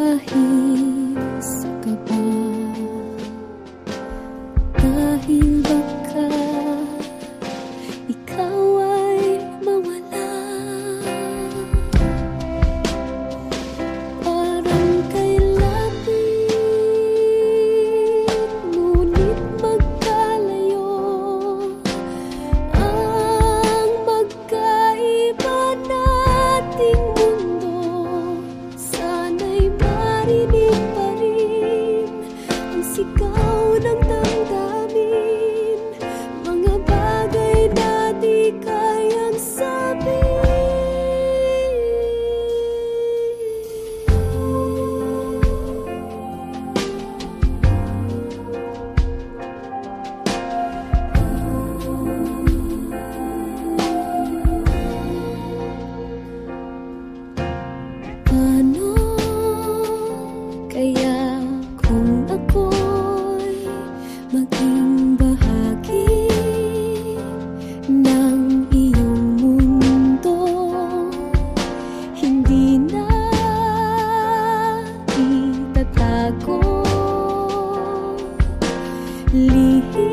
dahil sa kaba dahil 离